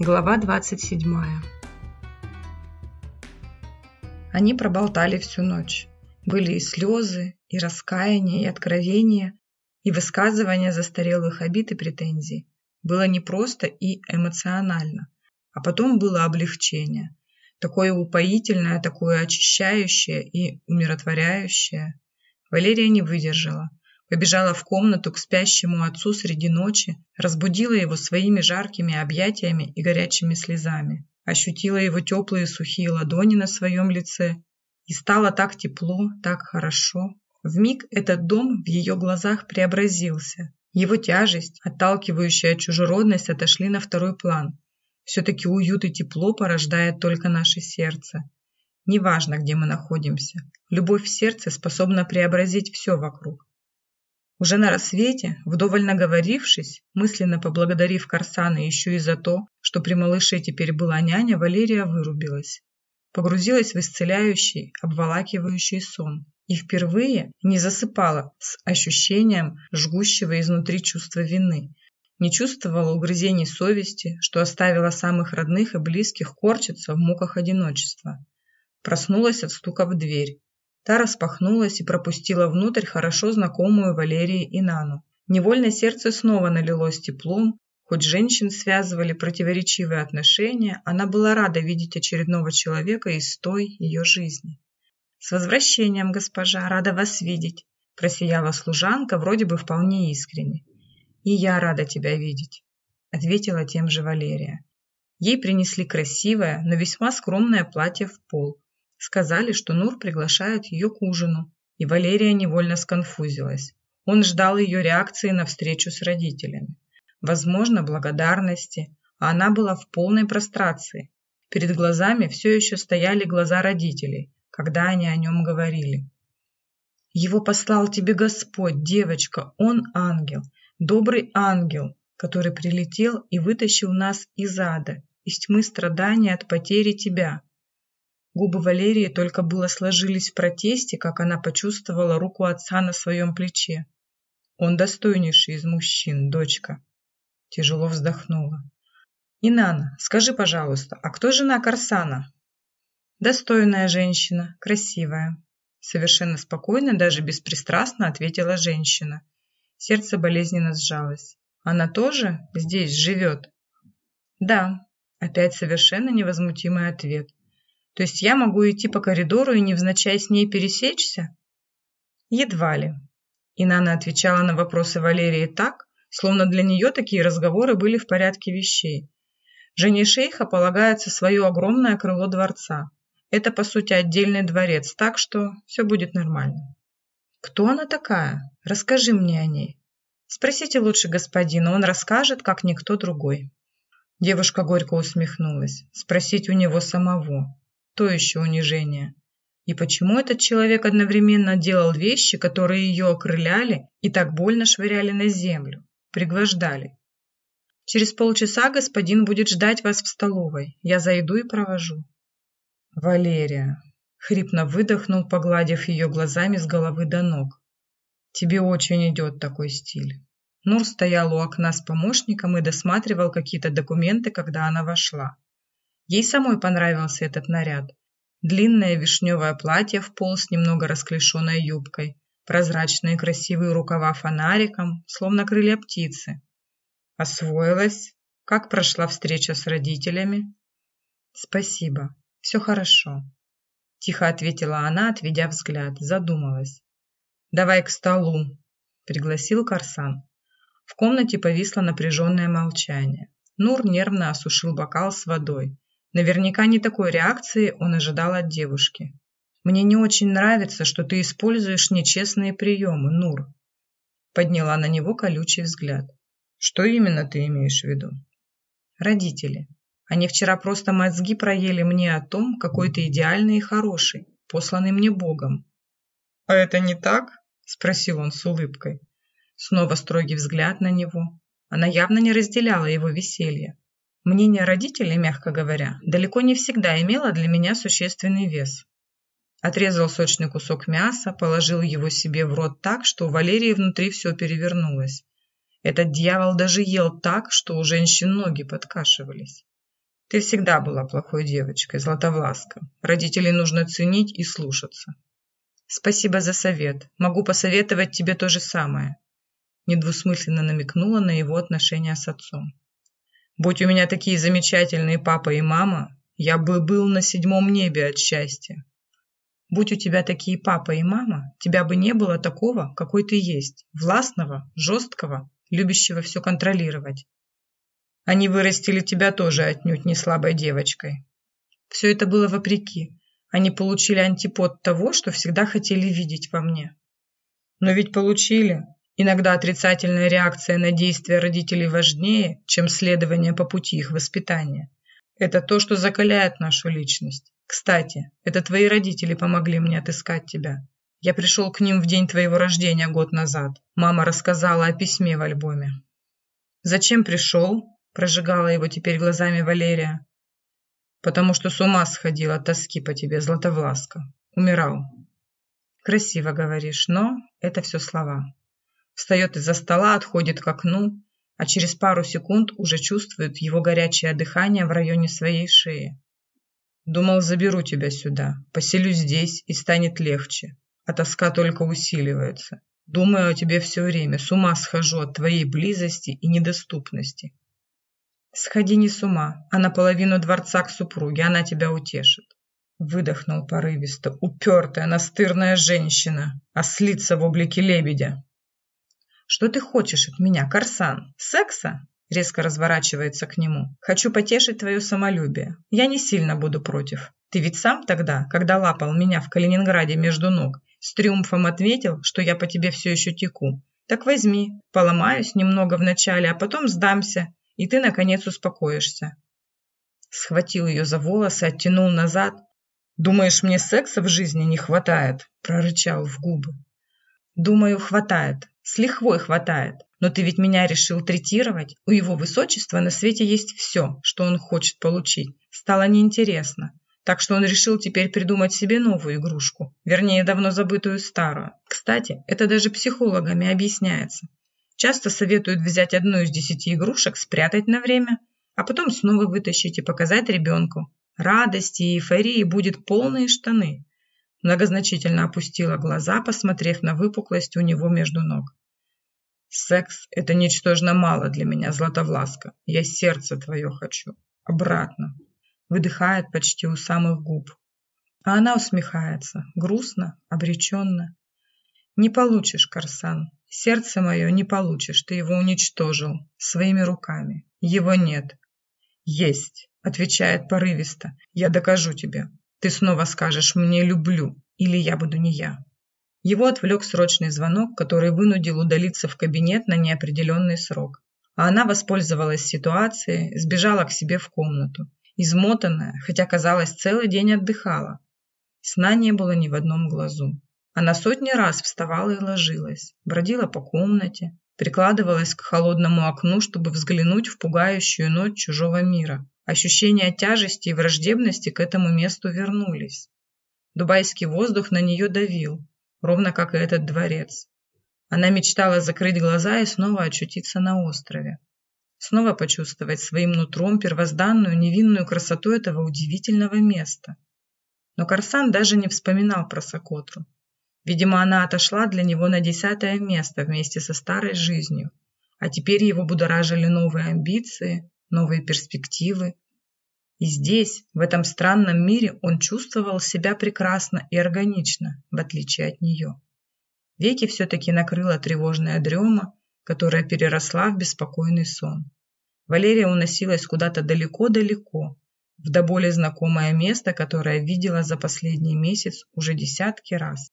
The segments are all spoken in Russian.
Глава 27 Они проболтали всю ночь. Были и слезы, и раскаяние, и откровения, и высказывания застарелых обид и претензий. Было непросто и эмоционально. А потом было облегчение. Такое упоительное, такое очищающее и умиротворяющее. Валерия не выдержала – Побежала в комнату к спящему отцу среди ночи, разбудила его своими жаркими объятиями и горячими слезами, ощутила его теплые сухие ладони на своем лице. И стало так тепло, так хорошо. В миг этот дом в ее глазах преобразился. Его тяжесть, отталкивающая чужеродность, отошли на второй план. Все-таки уют и тепло порождает только наше сердце. Неважно, где мы находимся. Любовь в сердце способна преобразить все вокруг. Уже на рассвете, вдоволь наговорившись, мысленно поблагодарив Корсана еще и за то, что при малыше теперь была няня, Валерия вырубилась. Погрузилась в исцеляющий, обволакивающий сон и впервые не засыпала с ощущением жгущего изнутри чувства вины, не чувствовала угрызений совести, что оставила самых родных и близких корчиться в муках одиночества. Проснулась от стука в дверь, Та распахнулась и пропустила внутрь хорошо знакомую Валерии и Нану. Невольно сердце снова налилось теплом, хоть женщин связывали противоречивые отношения, она была рада видеть очередного человека из той ее жизни. «С возвращением, госпожа, рада вас видеть!» просияла служанка, вроде бы вполне искренне. «И я рада тебя видеть», — ответила тем же Валерия. Ей принесли красивое, но весьма скромное платье в пол, Сказали, что Нур приглашает ее к ужину, и Валерия невольно сконфузилась. Он ждал ее реакции на встречу с родителями. Возможно, благодарности, а она была в полной прострации. Перед глазами все еще стояли глаза родителей, когда они о нем говорили. «Его послал тебе Господь, девочка, он ангел, добрый ангел, который прилетел и вытащил нас из ада, из тьмы страдания от потери тебя. Губы Валерии только было сложились в протесте, как она почувствовала руку отца на своем плече. «Он достойнейший из мужчин, дочка», – тяжело вздохнула. «Инана, скажи, пожалуйста, а кто жена Корсана?» «Достойная женщина, красивая», – совершенно спокойно, даже беспристрастно ответила женщина. Сердце болезненно сжалось. «Она тоже здесь живет?» «Да», – опять совершенно невозмутимый ответ – то есть я могу идти по коридору и невзначай с ней пересечься? Едва ли. Инана отвечала на вопросы Валерии так, словно для нее такие разговоры были в порядке вещей. Жене шейха полагается свое огромное крыло дворца. Это, по сути, отдельный дворец, так что все будет нормально. Кто она такая? Расскажи мне о ней. Спросите лучше господина, он расскажет, как никто другой. Девушка горько усмехнулась. Спросить у него самого то еще унижение. И почему этот человек одновременно делал вещи, которые ее окрыляли и так больно швыряли на землю, пригвождали? Через полчаса господин будет ждать вас в столовой. Я зайду и провожу. Валерия, хрипно выдохнул, погладив ее глазами с головы до ног. Тебе очень идет такой стиль. Нур стоял у окна с помощником и досматривал какие-то документы, когда она вошла. Ей самой понравился этот наряд. Длинное вишневое платье в пол с немного расклешенной юбкой, прозрачные красивые рукава фонариком, словно крылья птицы. Освоилась? Как прошла встреча с родителями? Спасибо, все хорошо. Тихо ответила она, отведя взгляд, задумалась. «Давай к столу», — пригласил Корсан. В комнате повисло напряженное молчание. Нур нервно осушил бокал с водой. Наверняка не такой реакции он ожидал от девушки. «Мне не очень нравится, что ты используешь нечестные приемы, Нур», подняла на него колючий взгляд. «Что именно ты имеешь в виду?» «Родители. Они вчера просто мозги проели мне о том, какой ты идеальный и хороший, посланный мне Богом». «А это не так?» – спросил он с улыбкой. Снова строгий взгляд на него. Она явно не разделяла его веселье. Мнение родителей, мягко говоря, далеко не всегда имело для меня существенный вес. Отрезал сочный кусок мяса, положил его себе в рот так, что у Валерии внутри все перевернулось. Этот дьявол даже ел так, что у женщин ноги подкашивались. Ты всегда была плохой девочкой, Златовласка. Родителей нужно ценить и слушаться. Спасибо за совет. Могу посоветовать тебе то же самое. Недвусмысленно намекнула на его отношения с отцом. Будь у меня такие замечательные папа и мама, я бы был на седьмом небе от счастья. Будь у тебя такие папа и мама, тебя бы не было такого, какой ты есть, властного, жесткого, любящего все контролировать. Они вырастили тебя тоже отнюдь не слабой девочкой. Все это было вопреки. Они получили антипод того, что всегда хотели видеть во мне. Но ведь получили. Иногда отрицательная реакция на действия родителей важнее, чем следование по пути их воспитания. Это то, что закаляет нашу личность. Кстати, это твои родители помогли мне отыскать тебя. Я пришел к ним в день твоего рождения год назад. Мама рассказала о письме в альбоме. Зачем пришел? Прожигала его теперь глазами Валерия. Потому что с ума сходил от тоски по тебе, Златовласка. Умирал. Красиво говоришь, но это все слова. Встает из-за стола, отходит к окну, а через пару секунд уже чувствует его горячее дыхание в районе своей шеи. Думал, заберу тебя сюда, поселю здесь и станет легче. А тоска только усиливается. Думаю о тебе все время, с ума схожу от твоей близости и недоступности. «Сходи не с ума, а наполовину дворца к супруге, она тебя утешит». Выдохнул порывисто, упертая, настырная женщина, ослица в облике лебедя. «Что ты хочешь от меня, Корсан? Секса?» Резко разворачивается к нему. «Хочу потешить твое самолюбие. Я не сильно буду против. Ты ведь сам тогда, когда лапал меня в Калининграде между ног, с триумфом ответил, что я по тебе все еще теку. Так возьми, поломаюсь немного вначале, а потом сдамся и ты, наконец, успокоишься. Схватил ее за волосы, оттянул назад. «Думаешь, мне секса в жизни не хватает?» – прорычал в губы. «Думаю, хватает. С лихвой хватает. Но ты ведь меня решил третировать. У его высочества на свете есть все, что он хочет получить. Стало неинтересно. Так что он решил теперь придумать себе новую игрушку. Вернее, давно забытую старую. Кстати, это даже психологами объясняется. Часто советуют взять одну из десяти игрушек, спрятать на время, а потом снова вытащить и показать ребенку. Радости и эйфории будет полные штаны. Многозначительно опустила глаза, посмотрев на выпуклость у него между ног. «Секс – это ничтожно мало для меня, Златовласка. Я сердце твое хочу. Обратно». Выдыхает почти у самых губ. А она усмехается, грустно, обреченно. «Не получишь, Корсан. Сердце мое не получишь, ты его уничтожил своими руками. Его нет». «Есть», — отвечает порывисто. «Я докажу тебе. Ты снова скажешь «мне люблю» или «я буду не я». Его отвлек срочный звонок, который вынудил удалиться в кабинет на неопределенный срок. А она воспользовалась ситуацией, сбежала к себе в комнату. Измотанная, хотя, казалось, целый день отдыхала. Сна не было ни в одном глазу. Она сотни раз вставала и ложилась, бродила по комнате, прикладывалась к холодному окну, чтобы взглянуть в пугающую ночь чужого мира. Ощущения тяжести и враждебности к этому месту вернулись. Дубайский воздух на нее давил, ровно как и этот дворец. Она мечтала закрыть глаза и снова очутиться на острове. Снова почувствовать своим нутром первозданную невинную красоту этого удивительного места. Но Корсан даже не вспоминал про Сокотру. Видимо, она отошла для него на десятое место вместе со старой жизнью. А теперь его будоражили новые амбиции, новые перспективы. И здесь, в этом странном мире, он чувствовал себя прекрасно и органично, в отличие от нее. Веки все-таки накрыла тревожная дрема, которая переросла в беспокойный сон. Валерия уносилась куда-то далеко-далеко, в до боли знакомое место, которое видела за последний месяц уже десятки раз.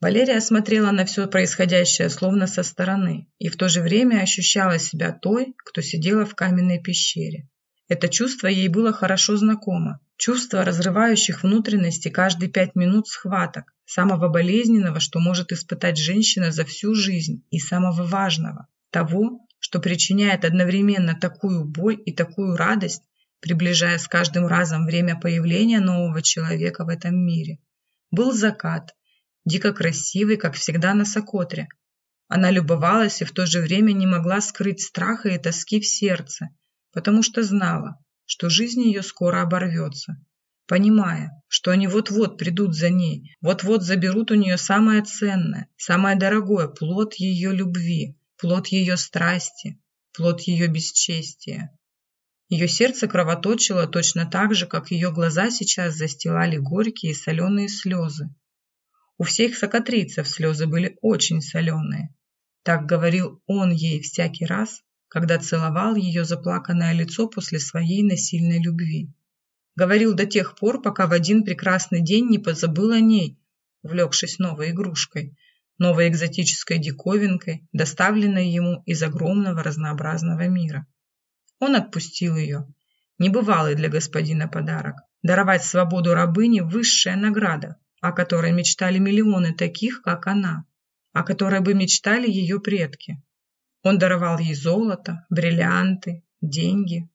Валерия смотрела на все происходящее словно со стороны и в то же время ощущала себя той, кто сидела в каменной пещере. Это чувство ей было хорошо знакомо. Чувство разрывающих внутренности каждые пять минут схваток, самого болезненного, что может испытать женщина за всю жизнь, и самого важного, того, что причиняет одновременно такую боль и такую радость, приближая с каждым разом время появления нового человека в этом мире. Был закат, дико красивый, как всегда на Сокотре. Она любовалась и в то же время не могла скрыть страха и тоски в сердце, потому что знала, что жизнь ее скоро оборвется, понимая, что они вот-вот придут за ней, вот-вот заберут у нее самое ценное, самое дорогое, плод ее любви, плод ее страсти, плод ее бесчестия. Ее сердце кровоточило точно так же, как ее глаза сейчас застилали горькие соленые слезы. У всех сокатрицев слезы были очень соленые. Так говорил он ей всякий раз, когда целовал ее заплаканное лицо после своей насильной любви. Говорил до тех пор, пока в один прекрасный день не позабыл о ней, увлекшись новой игрушкой, новой экзотической диковинкой, доставленной ему из огромного разнообразного мира. Он отпустил ее. Небывалый для господина подарок. Даровать свободу рабыне – высшая награда, о которой мечтали миллионы таких, как она, о которой бы мечтали ее предки. Он даровал ей золото, бриллианты, деньги,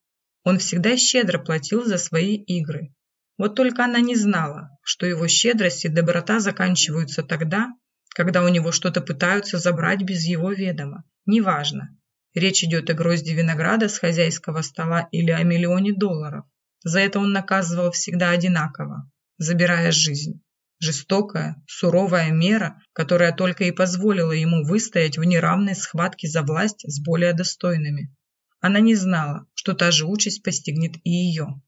он всегда щедро платил за свои игры. Вот только она не знала, что его щедрость и доброта заканчиваются тогда, когда у него что-то пытаются забрать без его ведома. Неважно, речь идет о грозде винограда с хозяйского стола или о миллионе долларов. За это он наказывал всегда одинаково, забирая жизнь. Жестокая, суровая мера, которая только и позволила ему выстоять в неравной схватке за власть с более достойными. Она не знала, что та же участь постигнет и ее.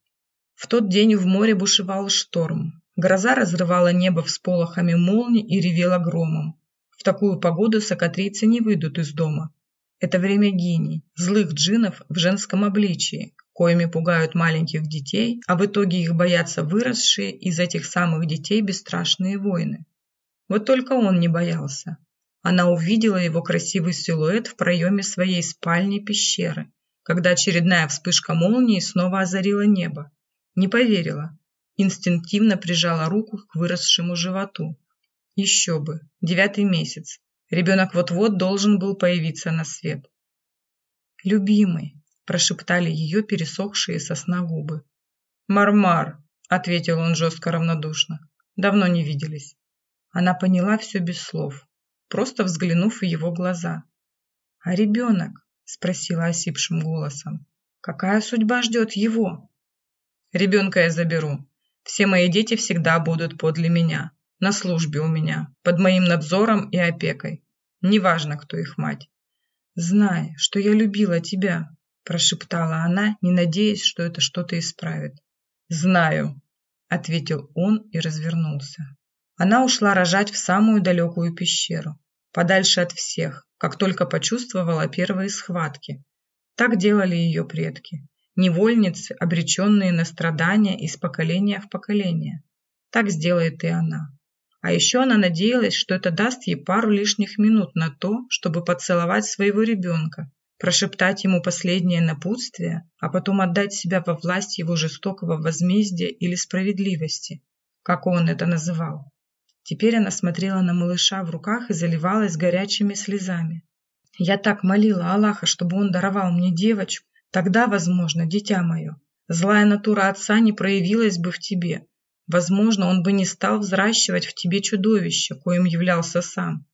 В тот день в море бушевал шторм. Гроза разрывала небо всполохами молний и ревела громом. В такую погоду сокатрийцы не выйдут из дома. Это время гений, злых джинов в женском обличии, коими пугают маленьких детей, а в итоге их боятся выросшие из этих самых детей бесстрашные воины. Вот только он не боялся. Она увидела его красивый силуэт в проеме своей спальни пещеры когда очередная вспышка молнии снова озарила небо. Не поверила. Инстинктивно прижала руку к выросшему животу. Еще бы. Девятый месяц. Ребенок вот-вот должен был появиться на свет. «Любимый», – прошептали ее пересохшие сосна губы. «Мармар», – ответил он жестко равнодушно. «Давно не виделись». Она поняла все без слов, просто взглянув в его глаза. «А ребенок?» спросила осипшим голосом. Какая судьба ждет его? Ребенка я заберу. Все мои дети всегда будут подле меня, на службе у меня, под моим надзором и опекой. Неважно, кто их мать. Знай, что я любила тебя, прошептала она, не надеясь, что это что-то исправит. Знаю, ответил он и развернулся. Она ушла рожать в самую далекую пещеру, подальше от всех, как только почувствовала первые схватки. Так делали ее предки. Невольницы, обреченные на страдания из поколения в поколение. Так сделает и она. А еще она надеялась, что это даст ей пару лишних минут на то, чтобы поцеловать своего ребенка, прошептать ему последнее напутствие, а потом отдать себя во власть его жестокого возмездия или справедливости, как он это называл. Теперь она смотрела на малыша в руках и заливалась горячими слезами. Я так молила Аллаха, чтобы он даровал мне девочку. Тогда, возможно, дитя мое, злая натура отца не проявилась бы в тебе. Возможно, он бы не стал взращивать в тебе чудовище, коим являлся сам.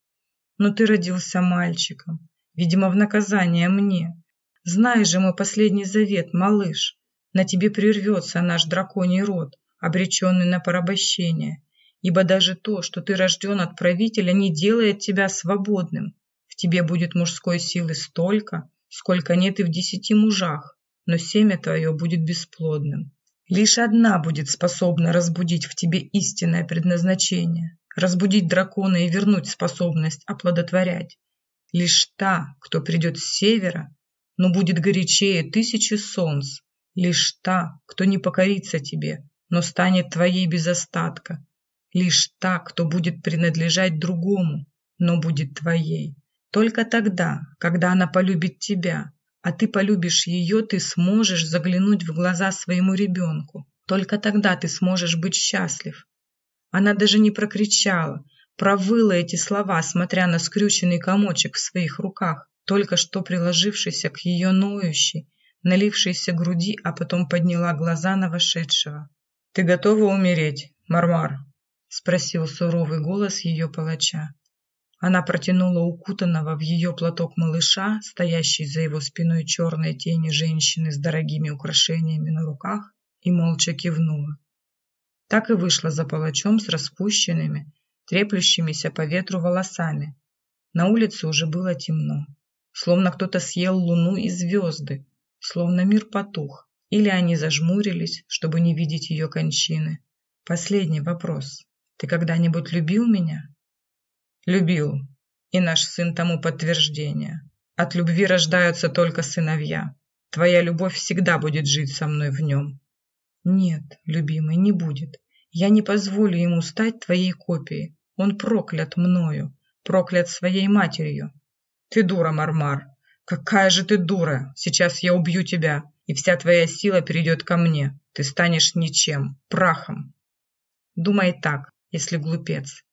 Но ты родился мальчиком, видимо, в наказание мне. Знай же мой последний завет, малыш. На тебе прервется наш драконий род, обреченный на порабощение ибо даже то, что ты рожден от правителя, не делает тебя свободным. В тебе будет мужской силы столько, сколько нет и в десяти мужах, но семя твое будет бесплодным. Лишь одна будет способна разбудить в тебе истинное предназначение, разбудить дракона и вернуть способность оплодотворять. Лишь та, кто придет с севера, но будет горячее тысячи солнц, лишь та, кто не покорится тебе, но станет твоей без остатка, Лишь та, кто будет принадлежать другому, но будет твоей. Только тогда, когда она полюбит тебя, а ты полюбишь ее, ты сможешь заглянуть в глаза своему ребенку. Только тогда ты сможешь быть счастлив. Она даже не прокричала, провыла эти слова, смотря на скрюченный комочек в своих руках, только что приложившийся к ее ноющей, налившейся груди, а потом подняла глаза на вошедшего. «Ты готова умереть, Мармар?» спросил суровый голос ее палача. Она протянула укутанного в ее платок малыша, стоящий за его спиной черной тени женщины с дорогими украшениями на руках, и молча кивнула. Так и вышла за палачом с распущенными, треплющимися по ветру волосами. На улице уже было темно. Словно кто-то съел луну и звезды, словно мир потух. Или они зажмурились, чтобы не видеть ее кончины. Последний вопрос. Ты когда-нибудь любил меня? Любил. И наш сын тому подтверждение. От любви рождаются только сыновья. Твоя любовь всегда будет жить со мной в нем. Нет, любимый, не будет. Я не позволю ему стать твоей копией. Он проклят мною, проклят своей матерью. Ты дура, Мармар. Какая же ты дура. Сейчас я убью тебя, и вся твоя сила перейдет ко мне. Ты станешь ничем, прахом. Думай так, если глупец.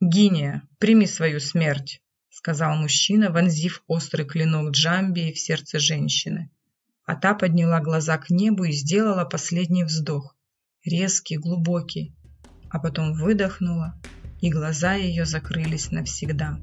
«Гиния, прими свою смерть», — сказал мужчина, вонзив острый клинок Джамбии в сердце женщины. А та подняла глаза к небу и сделала последний вздох, резкий, глубокий, а потом выдохнула, и глаза ее закрылись навсегда.